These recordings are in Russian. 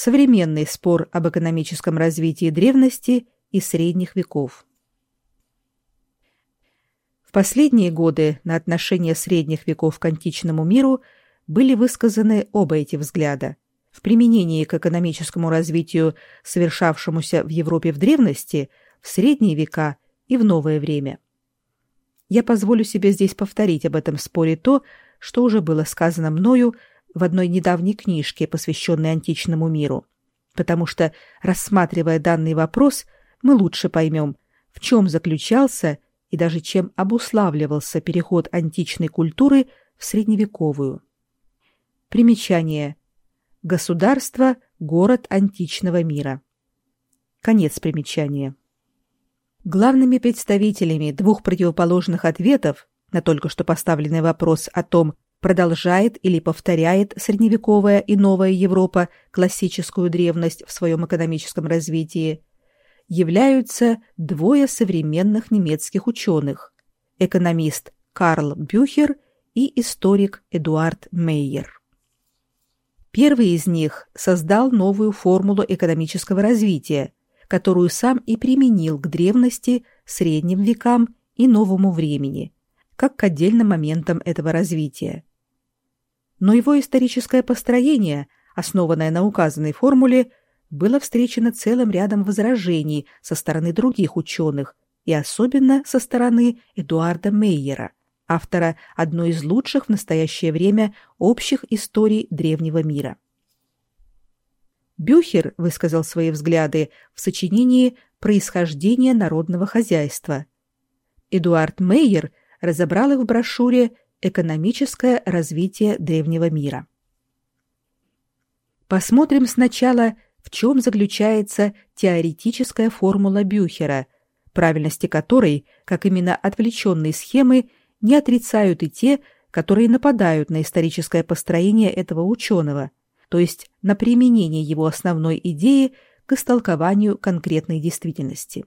современный спор об экономическом развитии древности и средних веков. В последние годы на отношение средних веков к античному миру были высказаны оба эти взгляда в применении к экономическому развитию, совершавшемуся в Европе в древности, в средние века и в новое время. Я позволю себе здесь повторить об этом споре то, что уже было сказано мною в одной недавней книжке, посвященной античному миру, потому что, рассматривая данный вопрос, мы лучше поймем, в чем заключался и даже чем обуславливался переход античной культуры в средневековую. Примечание. Государство – город античного мира. Конец примечания. Главными представителями двух противоположных ответов на только что поставленный вопрос о том, продолжает или повторяет средневековая и новая Европа классическую древность в своем экономическом развитии, являются двое современных немецких ученых – экономист Карл Бюхер и историк Эдуард Мейер. Первый из них создал новую формулу экономического развития, которую сам и применил к древности, средним векам и новому времени, как к отдельным моментам этого развития. Но его историческое построение, основанное на указанной формуле, было встречено целым рядом возражений со стороны других ученых и особенно со стороны Эдуарда Мейера – автора одной из лучших в настоящее время общих историй древнего мира. Бюхер высказал свои взгляды в сочинении «Происхождение народного хозяйства». Эдуард Мейер разобрал их в брошюре «Экономическое развитие древнего мира». Посмотрим сначала, в чем заключается теоретическая формула Бюхера, правильности которой, как именно отвлеченной схемы, не отрицают и те, которые нападают на историческое построение этого ученого, то есть на применение его основной идеи к истолкованию конкретной действительности.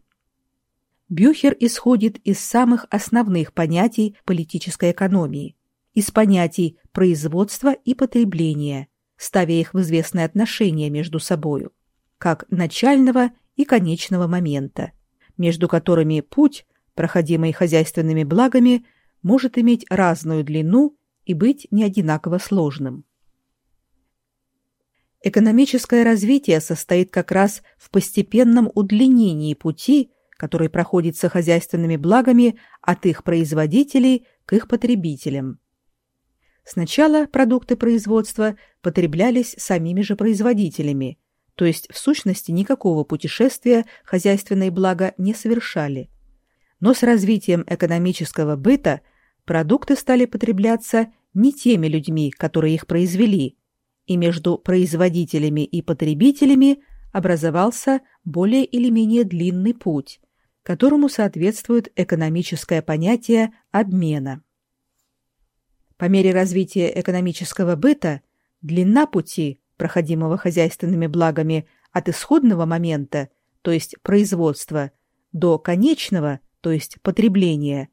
Бюхер исходит из самых основных понятий политической экономии, из понятий производства и потребления, ставя их в известное отношение между собою, как начального и конечного момента, между которыми путь, проходимый хозяйственными благами, может иметь разную длину и быть не одинаково сложным. Экономическое развитие состоит как раз в постепенном удлинении пути, который проходится хозяйственными благами от их производителей к их потребителям. Сначала продукты производства потреблялись самими же производителями, то есть в сущности никакого путешествия хозяйственные блага не совершали. Но с развитием экономического быта – продукты стали потребляться не теми людьми, которые их произвели, и между производителями и потребителями образовался более или менее длинный путь, которому соответствует экономическое понятие обмена. По мере развития экономического быта длина пути, проходимого хозяйственными благами от исходного момента, то есть производства, до конечного, то есть потребления,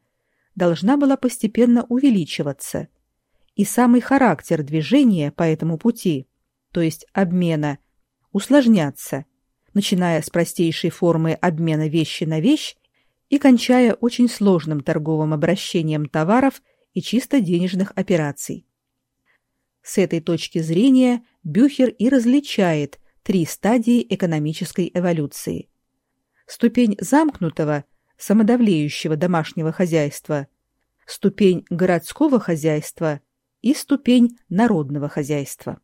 должна была постепенно увеличиваться, и самый характер движения по этому пути, то есть обмена, усложняться, начиная с простейшей формы обмена вещи на вещь и кончая очень сложным торговым обращением товаров и чисто денежных операций. С этой точки зрения Бюхер и различает три стадии экономической эволюции. Ступень замкнутого самодавлеющего домашнего хозяйства, ступень городского хозяйства и ступень народного хозяйства.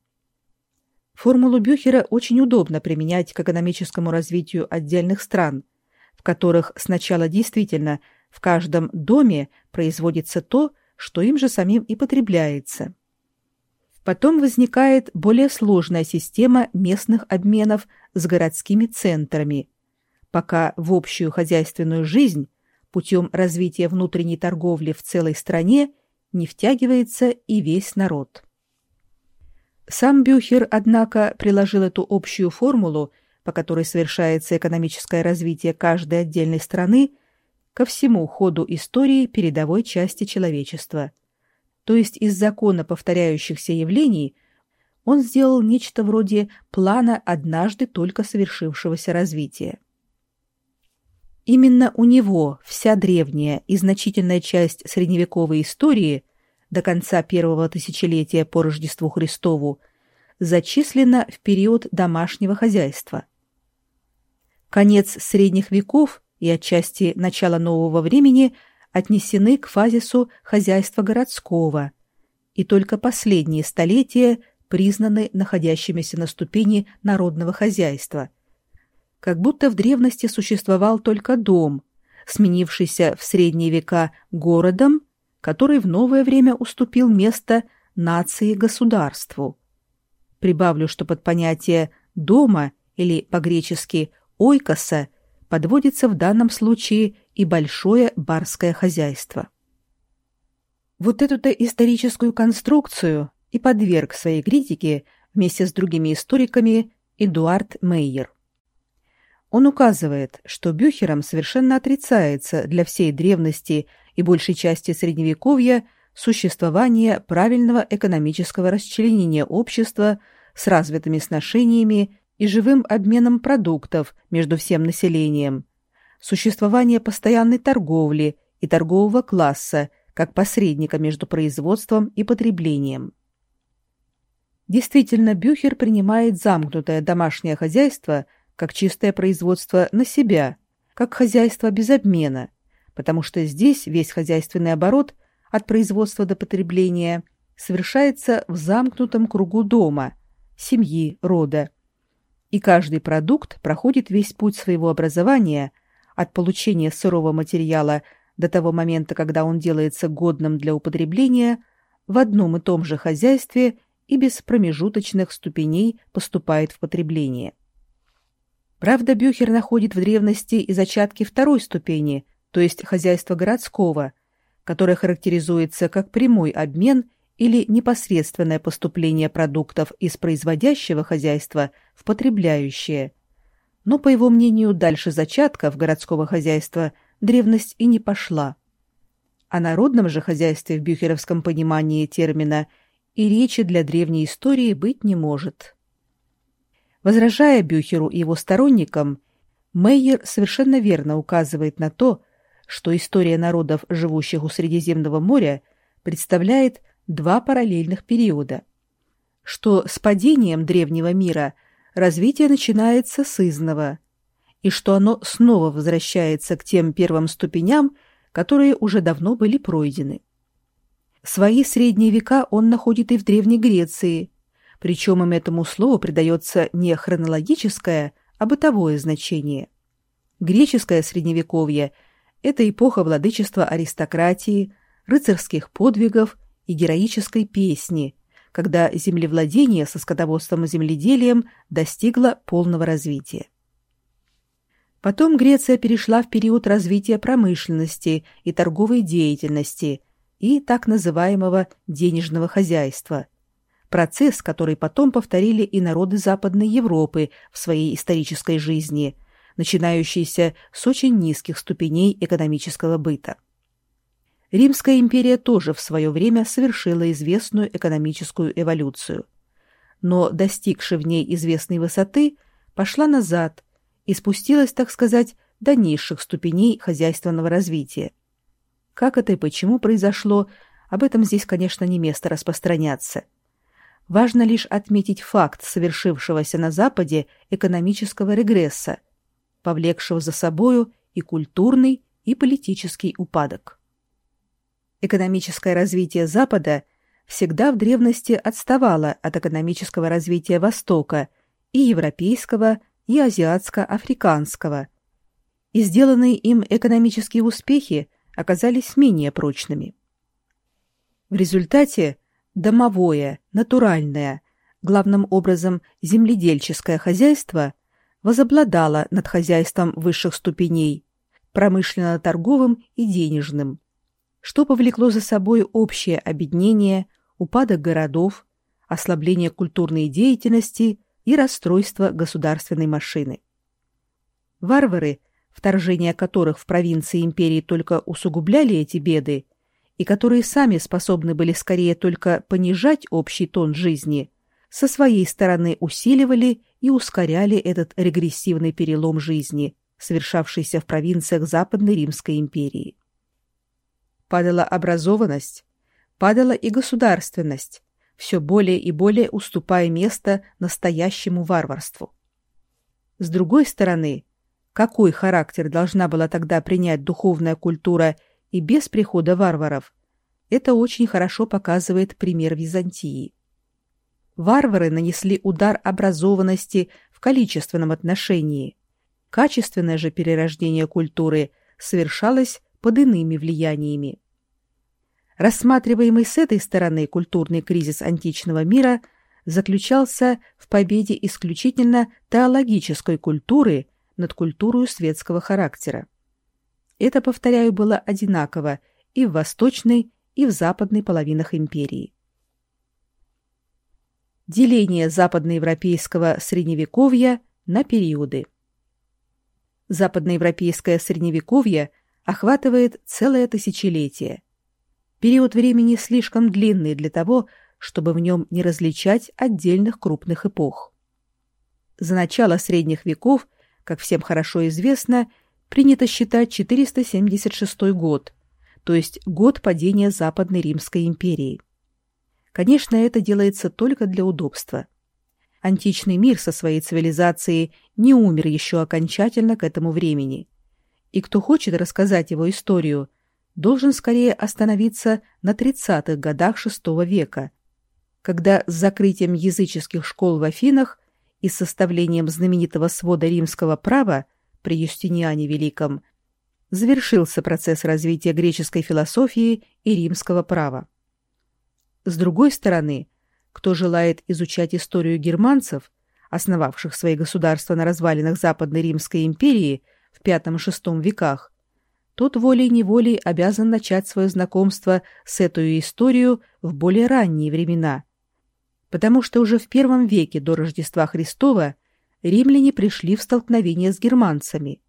Формулу Бюхера очень удобно применять к экономическому развитию отдельных стран, в которых сначала действительно в каждом доме производится то, что им же самим и потребляется. Потом возникает более сложная система местных обменов с городскими центрами, пока в общую хозяйственную жизнь путем развития внутренней торговли в целой стране не втягивается и весь народ. Сам Бюхер, однако, приложил эту общую формулу, по которой совершается экономическое развитие каждой отдельной страны, ко всему ходу истории передовой части человечества. То есть из закона повторяющихся явлений он сделал нечто вроде плана однажды только совершившегося развития. Именно у него вся древняя и значительная часть средневековой истории до конца первого тысячелетия по Рождеству Христову зачислена в период домашнего хозяйства. Конец средних веков и отчасти начало нового времени отнесены к фазису хозяйства городского, и только последние столетия признаны находящимися на ступени народного хозяйства. Как будто в древности существовал только дом, сменившийся в средние века городом, который в новое время уступил место нации-государству. Прибавлю, что под понятие «дома» или по-гречески «ойкоса» подводится в данном случае и большое барское хозяйство. Вот эту-то историческую конструкцию и подверг своей критике вместе с другими историками Эдуард Мейер. Он указывает, что Бюхером совершенно отрицается для всей древности и большей части Средневековья существование правильного экономического расчленения общества с развитыми сношениями и живым обменом продуктов между всем населением, существование постоянной торговли и торгового класса как посредника между производством и потреблением. Действительно, Бюхер принимает замкнутое домашнее хозяйство как чистое производство на себя, как хозяйство без обмена, потому что здесь весь хозяйственный оборот от производства до потребления совершается в замкнутом кругу дома, семьи, рода, и каждый продукт проходит весь путь своего образования от получения сырого материала до того момента, когда он делается годным для употребления, в одном и том же хозяйстве и без промежуточных ступеней поступает в потребление. Правда, Бюхер находит в древности и зачатки второй ступени, то есть хозяйства городского, которое характеризуется как прямой обмен или непосредственное поступление продуктов из производящего хозяйства в потребляющее. Но, по его мнению, дальше зачатков городского хозяйства древность и не пошла. О народном же хозяйстве в бюхеровском понимании термина и речи для древней истории быть не может. Возражая Бюхеру и его сторонникам, Мейер совершенно верно указывает на то, что история народов, живущих у Средиземного моря, представляет два параллельных периода. Что с падением древнего мира развитие начинается с изного, и что оно снова возвращается к тем первым ступеням, которые уже давно были пройдены. Свои средние века он находит и в Древней Греции, причем им этому слову придается не хронологическое, а бытовое значение. Греческое средневековье – это эпоха владычества аристократии, рыцарских подвигов и героической песни, когда землевладение со скотоводством и земледелием достигло полного развития. Потом Греция перешла в период развития промышленности и торговой деятельности и так называемого денежного хозяйства, процесс, который потом повторили и народы Западной Европы в своей исторической жизни, начинающийся с очень низких ступеней экономического быта. Римская империя тоже в свое время совершила известную экономическую эволюцию. Но, достигши в ней известной высоты, пошла назад и спустилась, так сказать, до низших ступеней хозяйственного развития. Как это и почему произошло, об этом здесь, конечно, не место распространяться. Важно лишь отметить факт совершившегося на Западе экономического регресса, повлекшего за собою и культурный, и политический упадок. Экономическое развитие Запада всегда в древности отставало от экономического развития Востока и европейского, и азиатско-африканского, и сделанные им экономические успехи оказались менее прочными. В результате домовое, натуральное, главным образом земледельческое хозяйство возобладало над хозяйством высших ступеней, промышленно-торговым и денежным, что повлекло за собой общее обеднение, упадок городов, ослабление культурной деятельности и расстройство государственной машины. Варвары, вторжение которых в провинции империи только усугубляли эти беды, и которые сами способны были скорее только понижать общий тон жизни, со своей стороны усиливали и ускоряли этот регрессивный перелом жизни, совершавшийся в провинциях Западной Римской империи. Падала образованность, падала и государственность, все более и более уступая место настоящему варварству. С другой стороны, какой характер должна была тогда принять духовная культура и без прихода варваров, это очень хорошо показывает пример Византии. Варвары нанесли удар образованности в количественном отношении. Качественное же перерождение культуры совершалось под иными влияниями. Рассматриваемый с этой стороны культурный кризис античного мира заключался в победе исключительно теологической культуры над культурой светского характера. Это, повторяю, было одинаково и в восточной, и в западной половинах империи. Деление западноевропейского средневековья на периоды. Западноевропейское средневековье охватывает целое тысячелетие – Период времени слишком длинный для того, чтобы в нем не различать отдельных крупных эпох. За начало средних веков, как всем хорошо известно, принято считать 476 год, то есть год падения Западной Римской империи. Конечно, это делается только для удобства. Античный мир со своей цивилизацией не умер еще окончательно к этому времени. И кто хочет рассказать его историю – должен скорее остановиться на 30-х годах VI века, когда с закрытием языческих школ в Афинах и составлением знаменитого свода римского права при Юстиниане Великом завершился процесс развития греческой философии и римского права. С другой стороны, кто желает изучать историю германцев, основавших свои государства на развалинах Западной Римской империи в V-VI веках, тот волей-неволей обязан начать свое знакомство с этой историей в более ранние времена, потому что уже в первом веке до Рождества Христова римляне пришли в столкновение с германцами,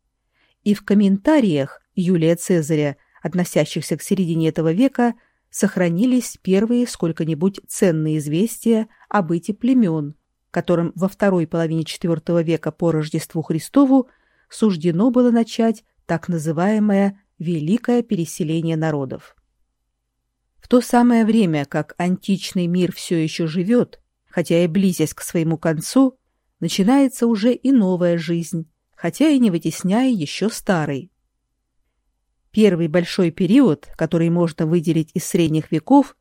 и в комментариях Юлия Цезаря, относящихся к середине этого века, сохранились первые сколько-нибудь ценные известия о быте племен, которым во второй половине IV века по Рождеству Христову суждено было начать так называемое «великое переселение народов». В то самое время, как античный мир все еще живет, хотя и близясь к своему концу, начинается уже и новая жизнь, хотя и не вытесняя еще старой. Первый большой период, который можно выделить из средних веков,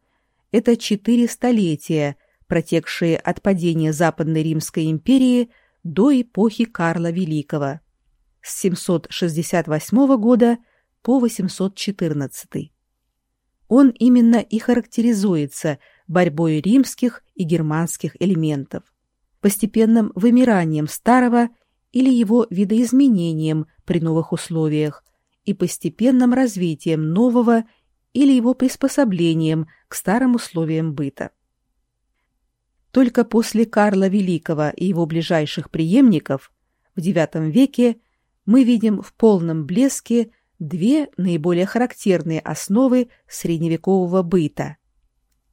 это четыре столетия, протекшие от падения Западной Римской империи до эпохи Карла Великого – с 768 года по 814. Он именно и характеризуется борьбой римских и германских элементов, постепенным вымиранием старого или его видоизменением при новых условиях и постепенным развитием нового или его приспособлением к старым условиям быта. Только после Карла Великого и его ближайших преемников в IX веке мы видим в полном блеске две наиболее характерные основы средневекового быта.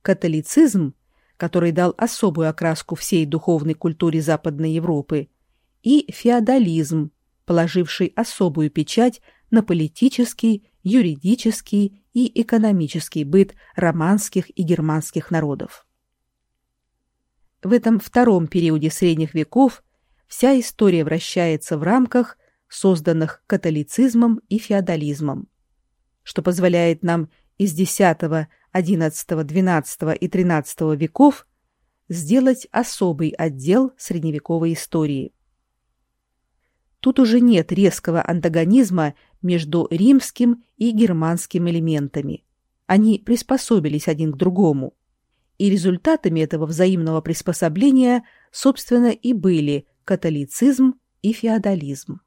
Католицизм, который дал особую окраску всей духовной культуре Западной Европы, и феодализм, положивший особую печать на политический, юридический и экономический быт романских и германских народов. В этом втором периоде средних веков вся история вращается в рамках созданных католицизмом и феодализмом, что позволяет нам из X, XI, XII и XIII веков сделать особый отдел средневековой истории. Тут уже нет резкого антагонизма между римским и германским элементами. Они приспособились один к другому. И результатами этого взаимного приспособления, собственно, и были католицизм и феодализм.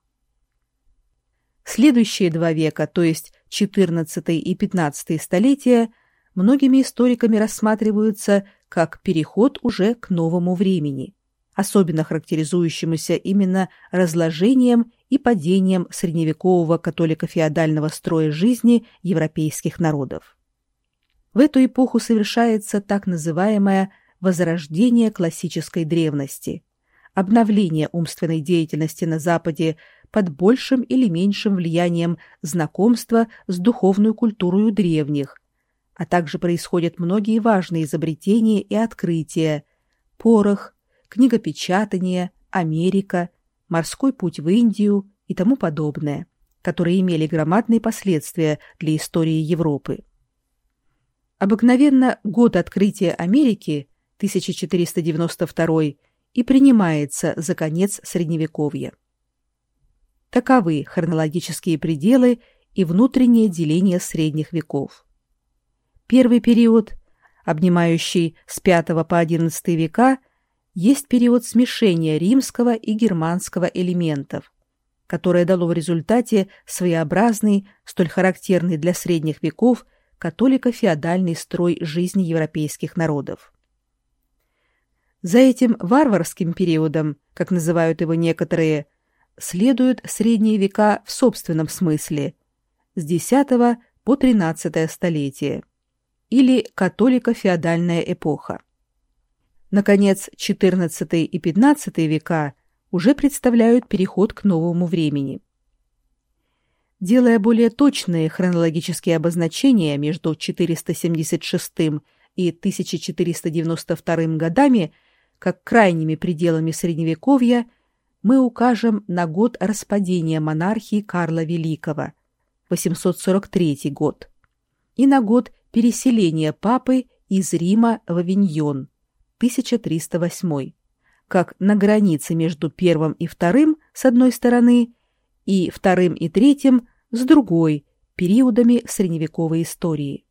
Следующие два века, то есть XIV и XV столетия, многими историками рассматриваются как переход уже к новому времени, особенно характеризующемуся именно разложением и падением средневекового католико-феодального строя жизни европейских народов. В эту эпоху совершается так называемая возрождение классической древности, обновление умственной деятельности на Западе под большим или меньшим влиянием знакомства с духовной культурой древних, а также происходят многие важные изобретения и открытия – порох, книгопечатание, Америка, морской путь в Индию и тому подобное, которые имели громадные последствия для истории Европы. Обыкновенно год открытия Америки, 1492, и принимается за конец Средневековья. Таковы хронологические пределы и внутреннее деление средних веков. Первый период, обнимающий с V по XI века, есть период смешения римского и германского элементов, которое дало в результате своеобразный, столь характерный для средних веков, католико-феодальный строй жизни европейских народов. За этим варварским периодом, как называют его некоторые, следуют средние века в собственном смысле, с X по XIII столетие или католико-феодальная эпоха. Наконец, XIV и XV века уже представляют переход к новому времени. Делая более точные хронологические обозначения между 476 и 1492 годами, как крайними пределами Средневековья, мы укажем на год распадения монархии Карла Великого, 843 год, и на год переселение папы из Рима в Авиньон 1308, как на границе между первым и вторым с одной стороны и вторым и третьим с другой периодами средневековой истории.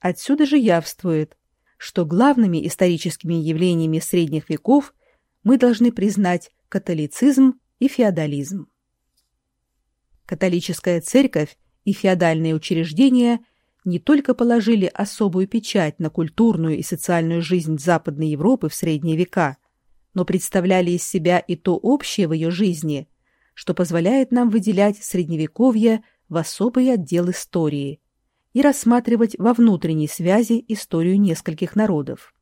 Отсюда же явствует, что главными историческими явлениями средних веков мы должны признать католицизм и феодализм. Католическая церковь и феодальные учреждения – не только положили особую печать на культурную и социальную жизнь Западной Европы в средние века, но представляли из себя и то общее в ее жизни, что позволяет нам выделять средневековье в особый отдел истории и рассматривать во внутренней связи историю нескольких народов.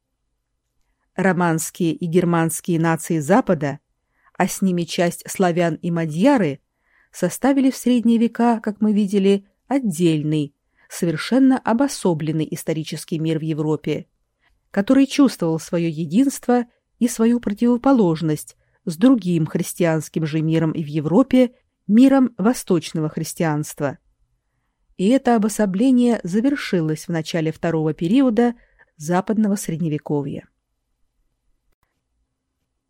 Романские и германские нации Запада, а с ними часть славян и мадьяры, составили в средние века, как мы видели, отдельный, совершенно обособленный исторический мир в Европе, который чувствовал свое единство и свою противоположность с другим христианским же миром и в Европе, миром восточного христианства. И это обособление завершилось в начале второго периода западного средневековья.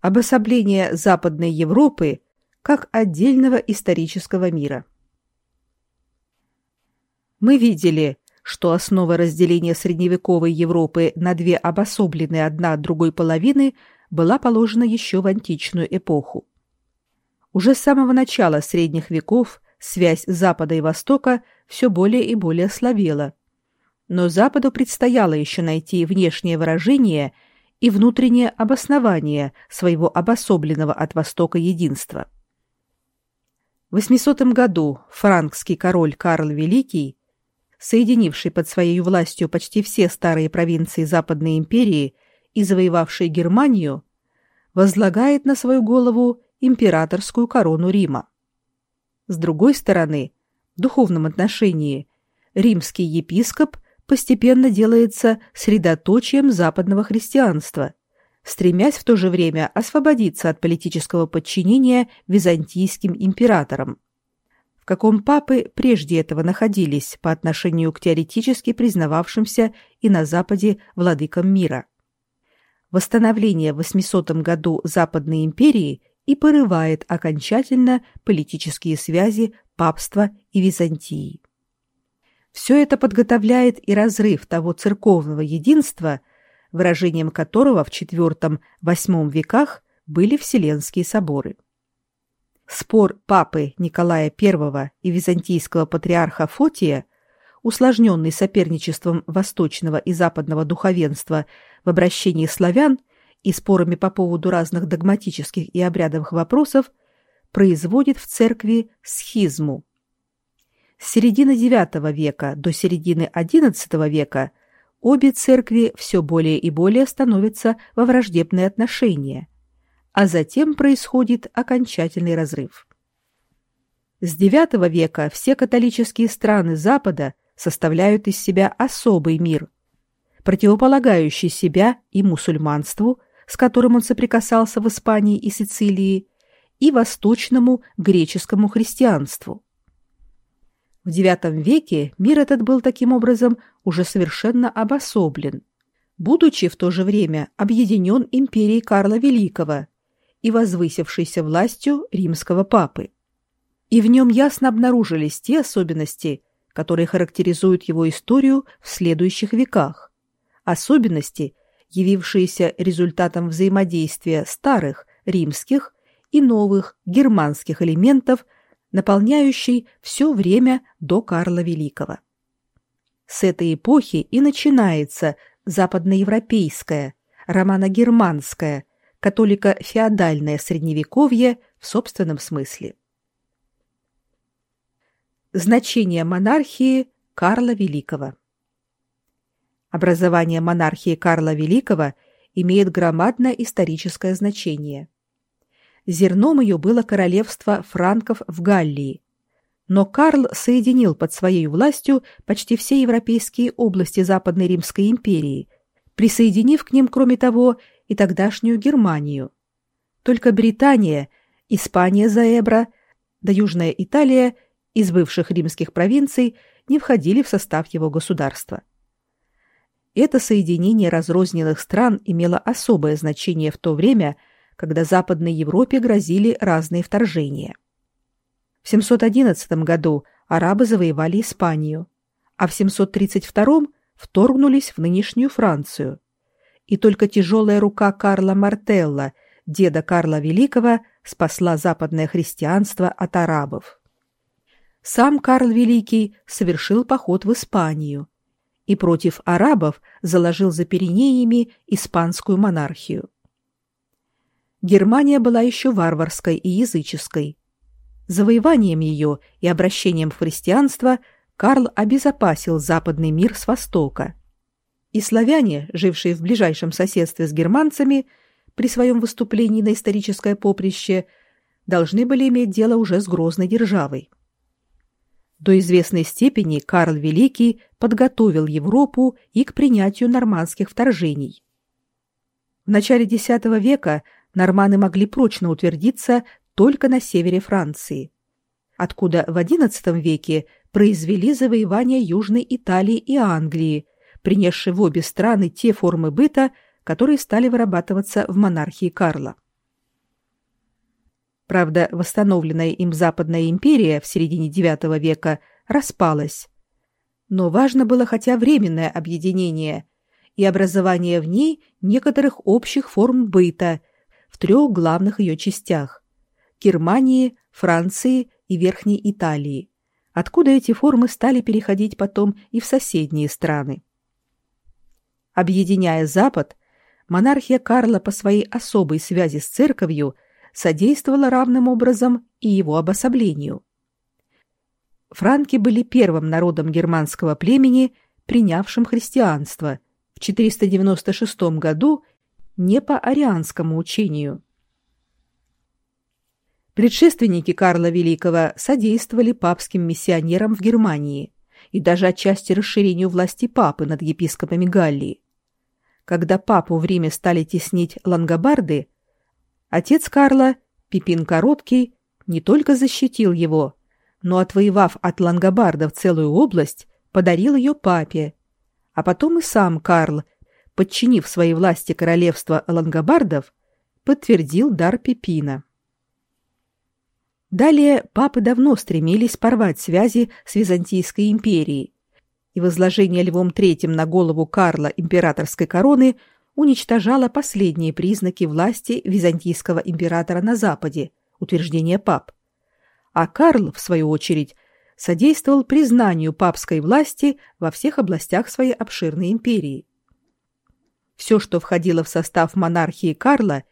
Обособление Западной Европы как отдельного исторического мира – мы видели, что основа разделения средневековой Европы на две обособленные одна от другой половины была положена еще в античную эпоху. Уже с самого начала средних веков связь Запада и Востока все более и более слабела. Но Западу предстояло еще найти внешнее выражение и внутреннее обоснование своего обособленного от Востока единства. В 800 году франкский король Карл Великий соединивший под своей властью почти все старые провинции Западной империи и завоевавший Германию, возлагает на свою голову императорскую корону Рима. С другой стороны, в духовном отношении, римский епископ постепенно делается средоточием западного христианства, стремясь в то же время освободиться от политического подчинения византийским императорам в каком папы прежде этого находились по отношению к теоретически признававшимся и на Западе владыкам мира. Восстановление в 800 году Западной империи и порывает окончательно политические связи папства и Византии. Все это подготовляет и разрыв того церковного единства, выражением которого в IV-VIII веках были Вселенские соборы. Спор папы Николая I и византийского патриарха Фотия, усложненный соперничеством восточного и западного духовенства в обращении славян и спорами по поводу разных догматических и обрядовых вопросов, производит в церкви схизму. С середины IX века до середины XI века обе церкви все более и более становятся во враждебные отношения, а затем происходит окончательный разрыв. С IX века все католические страны Запада составляют из себя особый мир, противополагающий себя и мусульманству, с которым он соприкасался в Испании и Сицилии, и восточному греческому христианству. В IX веке мир этот был таким образом уже совершенно обособлен, будучи в то же время объединен империей Карла Великого и возвысившейся властью римского папы. И в нем ясно обнаружились те особенности, которые характеризуют его историю в следующих веках, особенности, явившиеся результатом взаимодействия старых римских и новых германских элементов наполняющий все время до Карла Великого. С этой эпохи и начинается западноевропейское, романо-германское, католико-феодальное средневековье в собственном смысле. Значение монархии Карла Великого Образование монархии Карла Великого имеет громадное историческое значение зерном ее было королевство франков в Галлии. Но Карл соединил под своей властью почти все европейские области Западной Римской империи, присоединив к ним, кроме того, и тогдашнюю Германию. Только Британия, Испания за Эбро, да Южная Италия из бывших римских провинций не входили в состав его государства. Это соединение разрозненных стран имело особое значение в то время – когда Западной Европе грозили разные вторжения. В 711 году арабы завоевали Испанию, а в 732 вторгнулись в нынешнюю Францию. И только тяжелая рука Карла Мартелла, деда Карла Великого, спасла западное христианство от арабов. Сам Карл Великий совершил поход в Испанию и против арабов заложил за Пиренеями испанскую монархию. Германия была еще варварской и языческой. Завоеванием ее и обращением в христианство Карл обезопасил западный мир с востока. И славяне, жившие в ближайшем соседстве с германцами, при своем выступлении на историческое поприще, должны были иметь дело уже с грозной державой. До известной степени Карл Великий подготовил Европу и к принятию нормандских вторжений. В начале X века норманы могли прочно утвердиться только на севере Франции, откуда в XI веке произвели завоевание Южной Италии и Англии, принесшие в обе страны те формы быта, которые стали вырабатываться в монархии Карла. Правда, восстановленная им Западная империя в середине IX века распалась. Но важно было хотя временное объединение и образование в ней некоторых общих форм быта – в трех главных ее частях – Германии, Франции и Верхней Италии, откуда эти формы стали переходить потом и в соседние страны. Объединяя Запад, монархия Карла по своей особой связи с церковью содействовала равным образом и его обособлению. Франки были первым народом германского племени, принявшим христианство в 496 году не по арианскому учению. Предшественники Карла Великого содействовали папским миссионерам в Германии и даже отчасти расширению власти папы над епископами Галлии. Когда папу в Риме стали теснить лангобарды, отец Карла, Пипин Короткий, не только защитил его, но, отвоевав от лангобардов целую область, подарил ее папе, а потом и сам Карл подчинив своей власти королевство лангобардов, подтвердил дар Пипина. Далее папы давно стремились порвать связи с Византийской империей, и возложение Львом III на голову Карла императорской короны уничтожало последние признаки власти византийского императора на Западе, утверждение пап. А Карл, в свою очередь, содействовал признанию папской власти во всех областях своей обширной империи. Все, что входило в состав монархии Карла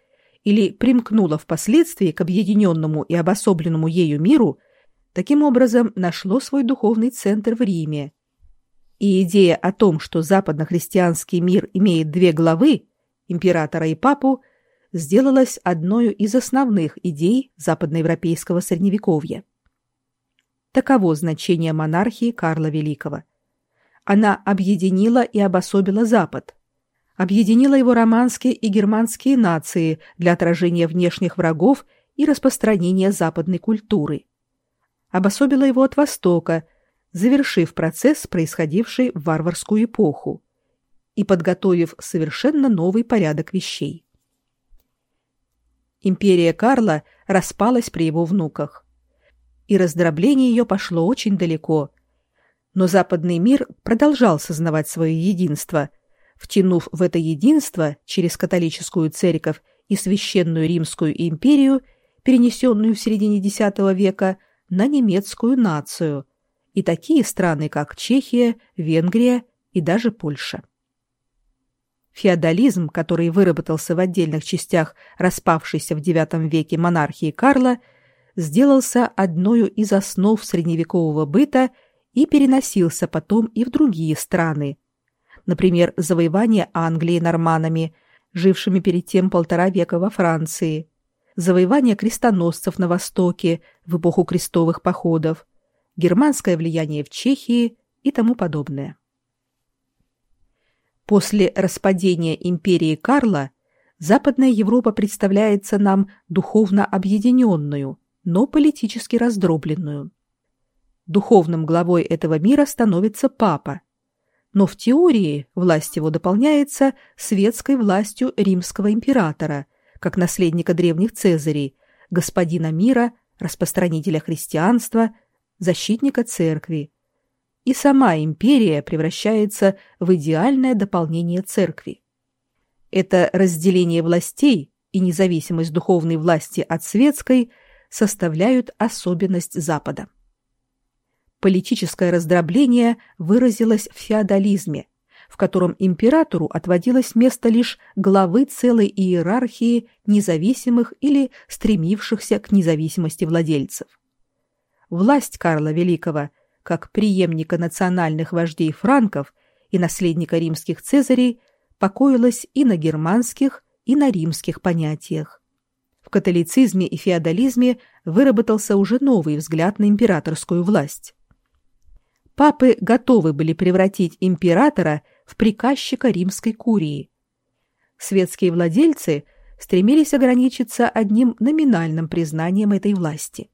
или примкнуло впоследствии к объединенному и обособленному ею миру, таким образом нашло свой духовный центр в Риме. И идея о том, что западно-христианский мир имеет две главы, императора и папу, сделалась одной из основных идей западноевропейского средневековья. Таково значение монархии Карла Великого. Она объединила и обособила Запад, объединила его романские и германские нации для отражения внешних врагов и распространения западной культуры. Обособила его от Востока, завершив процесс, происходивший в варварскую эпоху, и подготовив совершенно новый порядок вещей. Империя Карла распалась при его внуках, и раздробление ее пошло очень далеко. Но западный мир продолжал сознавать свое единство – втянув в это единство через католическую церковь и священную Римскую империю, перенесенную в середине X века, на немецкую нацию, и такие страны, как Чехия, Венгрия и даже Польша. Феодализм, который выработался в отдельных частях распавшейся в IX веке монархии Карла, сделался одной из основ средневекового быта и переносился потом и в другие страны, например, завоевание Англии норманами, жившими перед тем полтора века во Франции, завоевание крестоносцев на Востоке в эпоху крестовых походов, германское влияние в Чехии и тому подобное. После распадения империи Карла Западная Европа представляется нам духовно объединенную, но политически раздробленную. Духовным главой этого мира становится папа, но в теории власть его дополняется светской властью римского императора, как наследника древних Цезарей, господина мира, распространителя христианства, защитника церкви. И сама империя превращается в идеальное дополнение церкви. Это разделение властей и независимость духовной власти от светской составляют особенность Запада политическое раздробление выразилось в феодализме, в котором императору отводилось место лишь главы целой иерархии независимых или стремившихся к независимости владельцев. Власть Карла Великого, как преемника национальных вождей франков и наследника римских цезарей, покоилась и на германских, и на римских понятиях. В католицизме и феодализме выработался уже новый взгляд на императорскую власть папы готовы были превратить императора в приказчика римской курии. Светские владельцы стремились ограничиться одним номинальным признанием этой власти.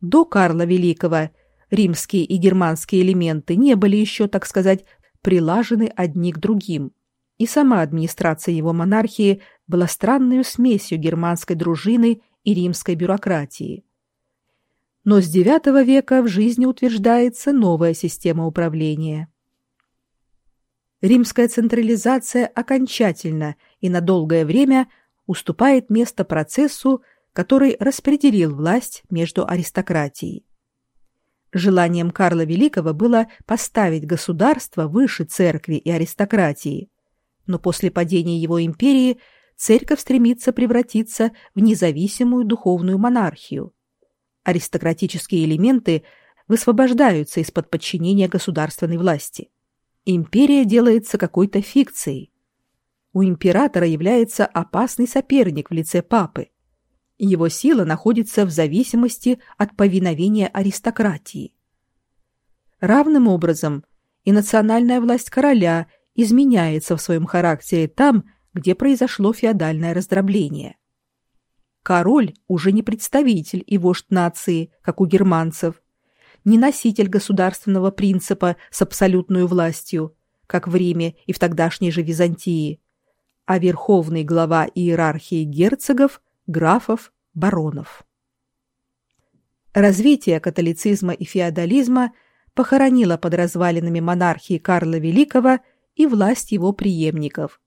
До Карла Великого. Римские и германские элементы не были еще, так сказать, прилажены одни к другим, и сама администрация его монархии была странной смесью германской дружины и римской бюрократии. Но с IX века в жизни утверждается новая система управления. Римская централизация окончательно и на долгое время уступает место процессу, который распределил власть между аристократией. Желанием Карла Великого было поставить государство выше церкви и аристократии, но после падения его империи церковь стремится превратиться в независимую духовную монархию – аристократические элементы высвобождаются из-под подчинения государственной власти. Империя делается какой-то фикцией. У императора является опасный соперник в лице папы. Его сила находится в зависимости от повиновения аристократии. Равным образом и национальная власть короля изменяется в своем характере там, где произошло феодальное раздробление. Король уже не представитель и вождь нации, как у германцев, не носитель государственного принципа с абсолютной властью, как в Риме и в тогдашней же Византии, а верховный глава иерархии герцогов, графов, баронов. Развитие католицизма и феодализма похоронило под развалинами монархии Карла Великого и власть его преемников,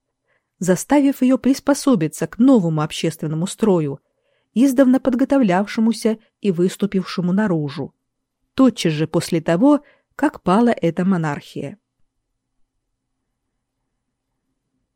заставив ее приспособиться к новому общественному строю, издавна подготовлявшемуся и выступившему наружу, тотчас же после того, как пала эта монархия.